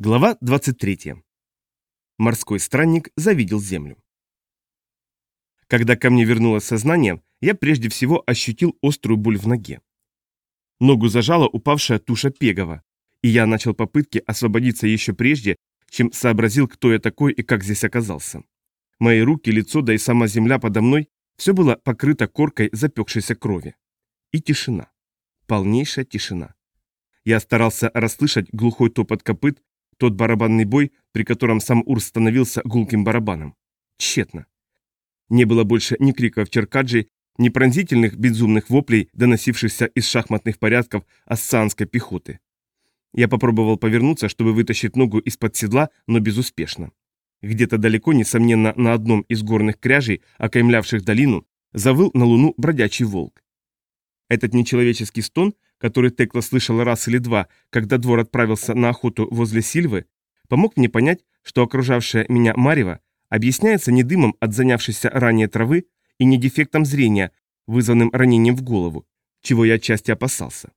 Глава 23. Морской странник завидел землю. Когда ко мне вернулось сознание, я прежде всего ощутил острую боль в ноге. Ногу зажала упавшая туша Пегова, и я начал попытки освободиться еще прежде, чем сообразил, кто я такой и как здесь оказался. Мои руки, лицо, да и сама земля подо мной – все было покрыто коркой запекшейся крови. И тишина. Полнейшая тишина. Я старался расслышать глухой топот копыт, тот барабанный бой, при котором сам Урс становился гулким барабаном. Тщетно. Не было больше ни криков черкаджи, ни пронзительных безумных воплей, доносившихся из шахматных порядков ассанской пехоты. Я попробовал повернуться, чтобы вытащить ногу из-под седла, но безуспешно. Где-то далеко, несомненно, на одном из горных кряжей, окаймлявших долину, завыл на луну бродячий волк. Этот нечеловеческий стон который Текла слышала раз или два, когда двор отправился на охоту возле Сильвы, помог мне понять, что окружавшая меня Марева объясняется не дымом от занявшейся ранее травы и не дефектом зрения, вызванным ранением в голову, чего я отчасти опасался.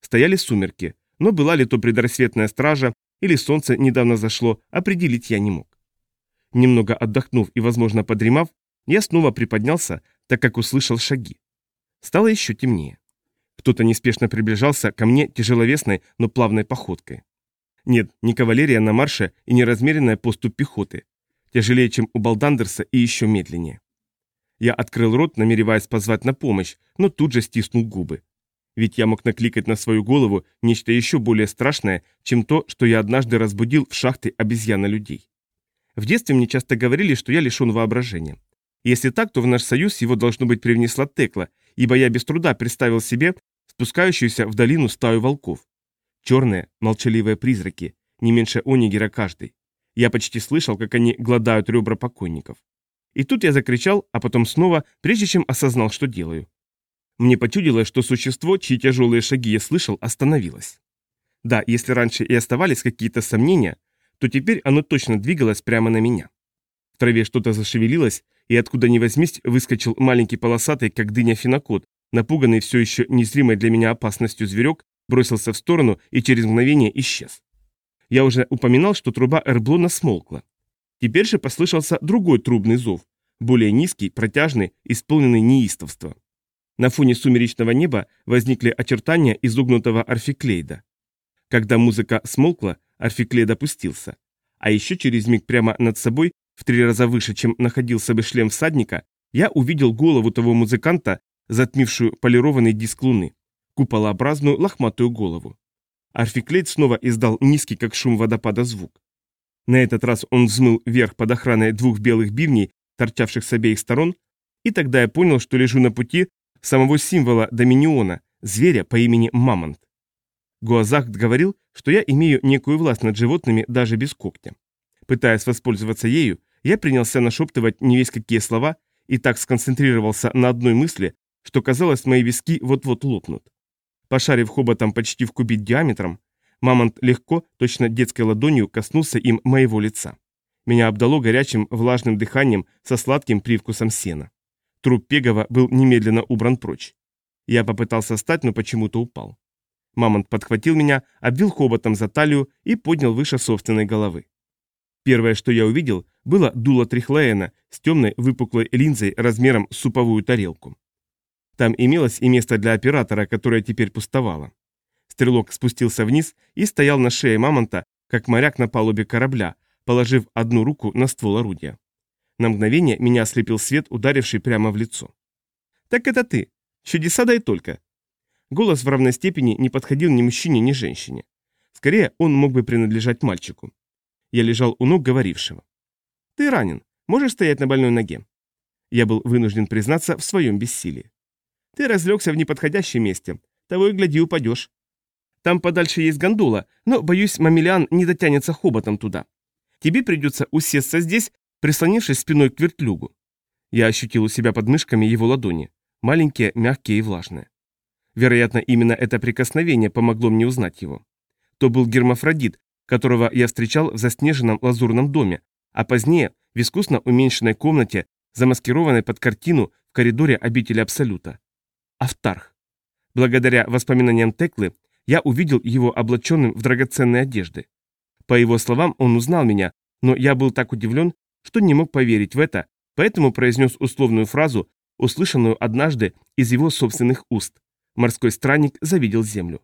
Стояли сумерки, но была ли то предрассветная стража или солнце недавно зашло, определить я не мог. Немного отдохнув и, возможно, подремав, я снова приподнялся, так как услышал шаги. Стало еще темнее. Кто-то неспешно приближался ко мне тяжеловесной, но плавной походкой. Нет, не кавалерия на марше и не размеренная поступ пехоты. Тяжелее, чем у Балдандерса и еще медленнее. Я открыл рот, намереваясь позвать на помощь, но тут же стиснул губы. Ведь я мог накликать на свою голову нечто еще более страшное, чем то, что я однажды разбудил в шахты обезьяна людей. В детстве мне часто говорили, что я лишен воображения. Если так, то в наш союз его должно быть привнесла Текла, ибо я без труда представил себе, спускающуюся в долину стаю волков. Черные, молчаливые призраки, не меньше Онигера каждый. Я почти слышал, как они гладают ребра покойников. И тут я закричал, а потом снова, прежде чем осознал, что делаю. Мне почудилось, что существо, чьи тяжелые шаги я слышал, остановилось. Да, если раньше и оставались какие-то сомнения, то теперь оно точно двигалось прямо на меня. В траве что-то зашевелилось, и откуда ни возьмись выскочил маленький полосатый, как дыня финокот, Напуганный все еще незримой для меня опасностью зверек бросился в сторону и через мгновение исчез. Я уже упоминал, что труба Эрблона смолкла. Теперь же послышался другой трубный зов, более низкий, протяжный, исполненный неистовства. На фоне сумеречного неба возникли очертания изогнутого орфиклейда. Когда музыка смолкла, орфиклейд опустился. А еще через миг прямо над собой, в три раза выше, чем находился бы шлем всадника, я увидел голову того музыканта, затмившую полированный диск луны, куполообразную лохматую голову. Арфиклейт снова издал низкий, как шум водопада, звук. На этот раз он взмыл вверх под охраной двух белых бивней, торчавших с обеих сторон, и тогда я понял, что лежу на пути самого символа Доминиона, зверя по имени Мамонт. Гуазахт говорил, что я имею некую власть над животными даже без когтя. Пытаясь воспользоваться ею, я принялся нашептывать не весь какие слова и так сконцентрировался на одной мысли, что казалось, мои виски вот-вот лопнут. Пошарив хоботом почти в кубит диаметром, мамонт легко, точно детской ладонью, коснулся им моего лица. Меня обдало горячим влажным дыханием со сладким привкусом сена. Труп Пегова был немедленно убран прочь. Я попытался встать, но почему-то упал. Мамонт подхватил меня, обвил хоботом за талию и поднял выше собственной головы. Первое, что я увидел, было дуло Трихлеена с темной выпуклой линзой размером с суповую тарелку. Там имелось и место для оператора, которое теперь пустовало. Стрелок спустился вниз и стоял на шее мамонта, как моряк на палубе корабля, положив одну руку на ствол орудия. На мгновение меня ослепил свет, ударивший прямо в лицо. «Так это ты! Чудеса дай только!» Голос в равной степени не подходил ни мужчине, ни женщине. Скорее, он мог бы принадлежать мальчику. Я лежал у ног говорившего. «Ты ранен. Можешь стоять на больной ноге?» Я был вынужден признаться в своем бессилии. Ты разлегся в неподходящем месте. Того и гляди, упадешь. Там подальше есть гондола, но, боюсь, мамелиан не дотянется хоботом туда. Тебе придется усесться здесь, прислонившись спиной к вертлюгу. Я ощутил у себя под мышками его ладони. Маленькие, мягкие и влажные. Вероятно, именно это прикосновение помогло мне узнать его. То был гермафродит, которого я встречал в заснеженном лазурном доме, а позднее в искусно уменьшенной комнате, замаскированной под картину в коридоре обители Абсолюта. Автарх. Благодаря воспоминаниям Теклы я увидел его облаченным в драгоценные одежды. По его словам, он узнал меня, но я был так удивлен, что не мог поверить в это, поэтому произнес условную фразу, услышанную однажды из его собственных уст. Морской странник завидел землю.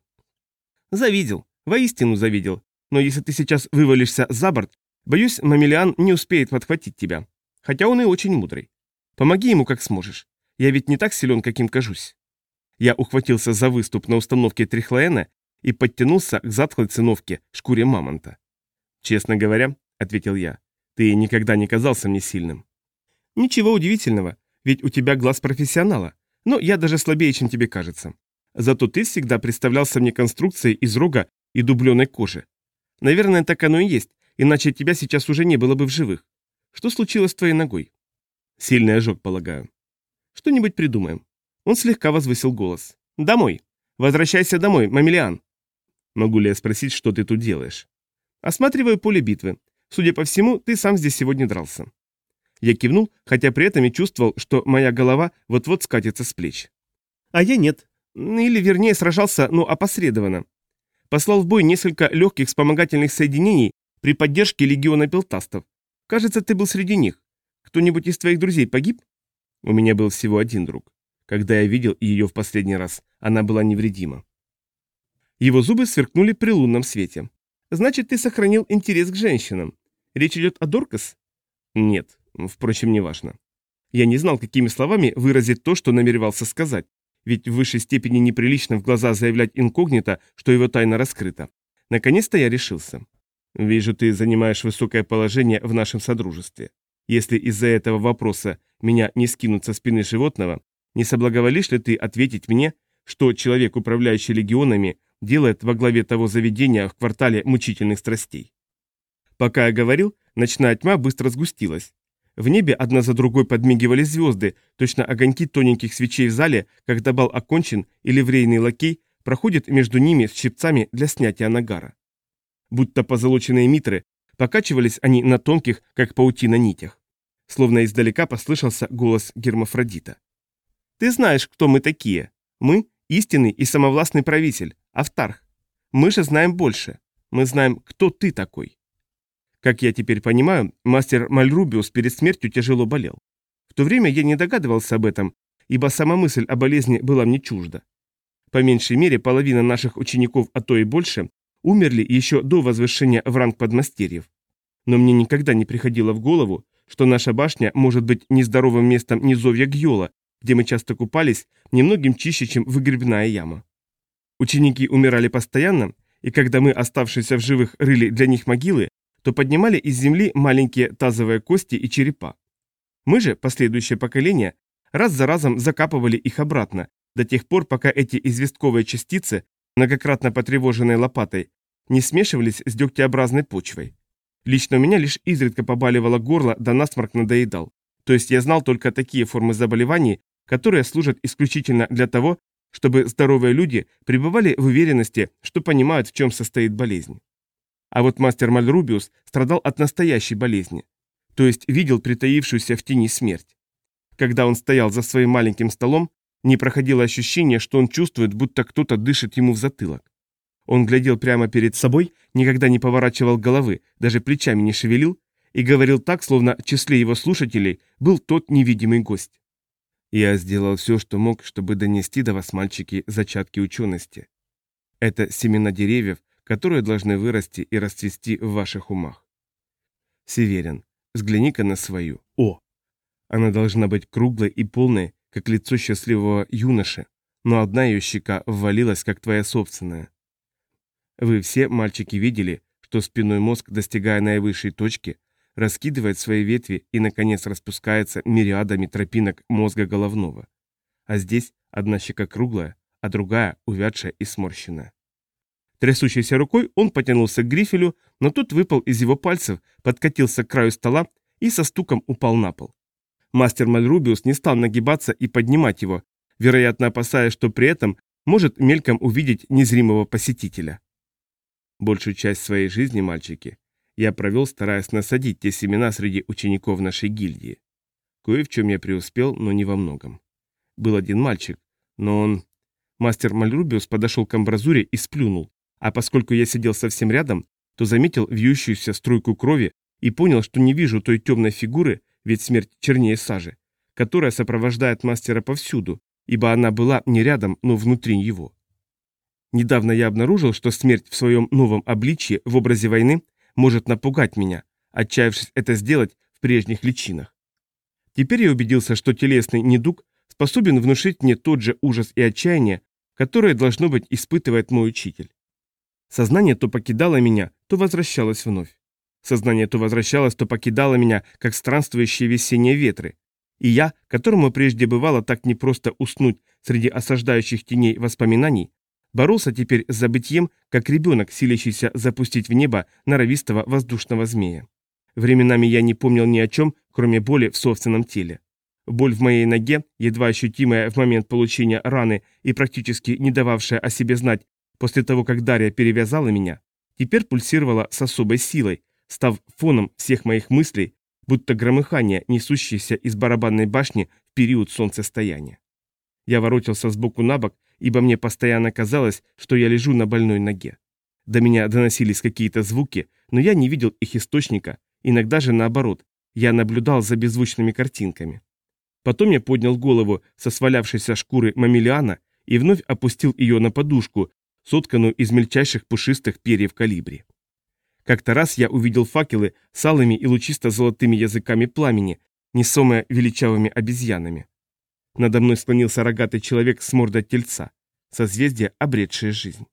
Завидел, воистину завидел, но если ты сейчас вывалишься за борт, боюсь, Мамелиан не успеет подхватить тебя. Хотя он и очень мудрый. Помоги ему как сможешь. Я ведь не так силен, каким кажусь. Я ухватился за выступ на установке Трихлоэна и подтянулся к затхлой циновке, шкуре мамонта. «Честно говоря», — ответил я, — «ты никогда не казался мне сильным». «Ничего удивительного, ведь у тебя глаз профессионала, но я даже слабее, чем тебе кажется. Зато ты всегда представлялся мне конструкцией из рога и дубленой кожи. Наверное, так оно и есть, иначе тебя сейчас уже не было бы в живых. Что случилось с твоей ногой? Сильный ожог, полагаю. Что-нибудь придумаем. Он слегка возвысил голос. Домой. Возвращайся домой, Мамелиан. Могу ли я спросить, что ты тут делаешь? Осматриваю поле битвы. Судя по всему, ты сам здесь сегодня дрался. Я кивнул, хотя при этом и чувствовал, что моя голова вот-вот скатится с плеч. А я нет. Или, вернее, сражался, но опосредованно. Послал в бой несколько легких вспомогательных соединений при поддержке легиона пелтастов. Кажется, ты был среди них. Кто-нибудь из твоих друзей погиб? У меня был всего один друг. Когда я видел ее в последний раз, она была невредима. Его зубы сверкнули при лунном свете. Значит, ты сохранил интерес к женщинам. Речь идет о Доркас? Нет, впрочем, неважно. Я не знал, какими словами выразить то, что намеревался сказать, ведь в высшей степени неприлично в глаза заявлять инкогнито, что его тайна раскрыта. Наконец-то я решился. Вижу, ты занимаешь высокое положение в нашем содружестве. Если из-за этого вопроса меня не скинут со спины животного, не соблаговолишь ли ты ответить мне, что человек, управляющий легионами, делает во главе того заведения в квартале мучительных страстей? Пока я говорил, ночная тьма быстро сгустилась. В небе одна за другой подмигивали звезды, точно огоньки тоненьких свечей в зале, когда бал окончен и ливрейный лакей проходит между ними с щипцами для снятия нагара будто позолоченные митры, покачивались они на тонких, как паутина, нитях. Словно издалека послышался голос Гермафродита. «Ты знаешь, кто мы такие. Мы – истинный и самовластный правитель, Автарх. Мы же знаем больше. Мы знаем, кто ты такой». Как я теперь понимаю, мастер Мальрубиус перед смертью тяжело болел. В то время я не догадывался об этом, ибо сама мысль о болезни была мне чужда. По меньшей мере, половина наших учеников, а то и больше, умерли еще до возвышения в ранг подмастерьев. Но мне никогда не приходило в голову, что наша башня может быть нездоровым местом низовья Гьола, где мы часто купались, немногим чище, чем выгребная яма. Ученики умирали постоянно, и когда мы, оставшиеся в живых, рыли для них могилы, то поднимали из земли маленькие тазовые кости и черепа. Мы же, последующее поколение, раз за разом закапывали их обратно, до тех пор, пока эти известковые частицы многократно потревоженной лопатой, не смешивались с дегтеобразной почвой. Лично у меня лишь изредка побаливало горло, да насморк надоедал. То есть я знал только такие формы заболеваний, которые служат исключительно для того, чтобы здоровые люди пребывали в уверенности, что понимают, в чем состоит болезнь. А вот мастер Мальрубиус страдал от настоящей болезни, то есть видел притаившуюся в тени смерть. Когда он стоял за своим маленьким столом, не проходило ощущение, что он чувствует, будто кто-то дышит ему в затылок. Он глядел прямо перед собой, никогда не поворачивал головы, даже плечами не шевелил, и говорил так, словно в числе его слушателей был тот невидимый гость. «Я сделал все, что мог, чтобы донести до вас, мальчики, зачатки учености. Это семена деревьев, которые должны вырасти и расцвести в ваших умах. Северин, взгляни-ка на свою. О! Она должна быть круглой и полной, как лицо счастливого юноши, но одна ее щека ввалилась, как твоя собственная. Вы все, мальчики, видели, что спинной мозг, достигая наивысшей точки, раскидывает свои ветви и, наконец, распускается мириадами тропинок мозга головного. А здесь одна щека круглая, а другая увядшая и сморщенная. Трясущейся рукой он потянулся к грифелю, но тот выпал из его пальцев, подкатился к краю стола и со стуком упал на пол. Мастер Мальрубиус не стал нагибаться и поднимать его, вероятно опасаясь, что при этом может мельком увидеть незримого посетителя. Большую часть своей жизни, мальчики, я провел, стараясь насадить те семена среди учеников нашей гильдии. Кое в чем я преуспел, но не во многом. Был один мальчик, но он... Мастер Мальрубиус подошел к амбразуре и сплюнул, а поскольку я сидел совсем рядом, то заметил вьющуюся струйку крови и понял, что не вижу той темной фигуры, ведь смерть чернее сажи, которая сопровождает мастера повсюду, ибо она была не рядом, но внутри его. Недавно я обнаружил, что смерть в своем новом обличье в образе войны может напугать меня, отчаявшись это сделать в прежних личинах. Теперь я убедился, что телесный недуг способен внушить мне тот же ужас и отчаяние, которое, должно быть, испытывает мой учитель. Сознание то покидало меня, то возвращалось вновь. Сознание то возвращалось, то покидало меня, как странствующие весенние ветры. И я, которому прежде бывало так непросто уснуть среди осаждающих теней воспоминаний, боролся теперь с забытьем, как ребенок, силящийся запустить в небо норовистого воздушного змея. Временами я не помнил ни о чем, кроме боли в собственном теле. Боль в моей ноге, едва ощутимая в момент получения раны и практически не дававшая о себе знать после того, как Дарья перевязала меня, теперь пульсировала с особой силой, став фоном всех моих мыслей, будто громыхание, несущееся из барабанной башни в период солнцестояния. Я воротился сбоку на бок, ибо мне постоянно казалось, что я лежу на больной ноге. До меня доносились какие-то звуки, но я не видел их источника, иногда же наоборот, я наблюдал за беззвучными картинками. Потом я поднял голову со свалявшейся шкуры мамилиана и вновь опустил ее на подушку, сотканную из мельчайших пушистых перьев калибри. Как-то раз я увидел факелы с алыми и лучисто-золотыми языками пламени, несомые величавыми обезьянами. Надо мной склонился рогатый человек с мордой тельца, созвездие, обретшее жизнь.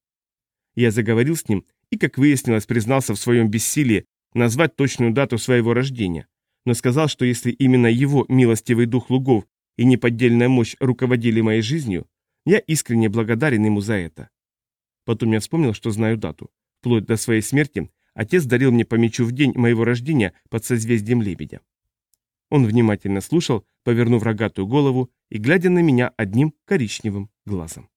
Я заговорил с ним и, как выяснилось, признался в своем бессилии назвать точную дату своего рождения, но сказал, что если именно его милостивый дух лугов и неподдельная мощь руководили моей жизнью, я искренне благодарен ему за это. Потом я вспомнил, что знаю дату. Вплоть до своей смерти отец дарил мне по мечу в день моего рождения под созвездием лебедя. Он внимательно слушал, повернув рогатую голову и глядя на меня одним коричневым глазом.